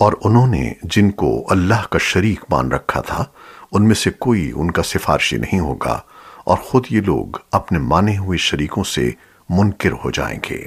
اور انہوں نے جن کو اللہ کا شریک مان رکھا تھا، ان میں سے کوئی ان کا سفارشی نہیں ہوگا اور خود یہ لوگ اپنے مانے ہوئے شریکوں سے منکر ہو جائیں گے۔